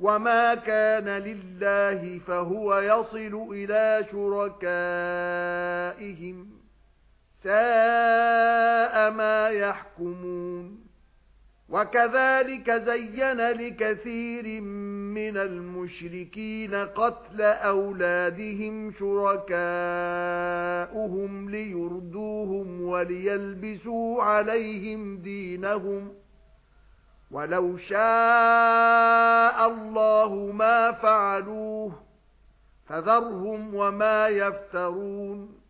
وَمَا كَانَ لِلَّهِ فَهُوَ يَصِلُ إِلَى شُرَكَائِهِمْ سَاءَ مَا يَحْكُمُونَ وَكَذَلِكَ زَيَّنَ لِكَثِيرٍ مِنَ الْمُشْرِكِينَ قَتْلَ أَوْلَادِهِمْ شُرَكَاؤُهُمْ لِيُرْدُوهُمْ وَلِيَلْبِسُوا عَلَيْهِمْ دِينَهُمْ وَلَوْ شَاءَ اللَّهُ مَا فَعَلُوهُ فَذَرْهُمْ وَمَا يَفْتَرُونَ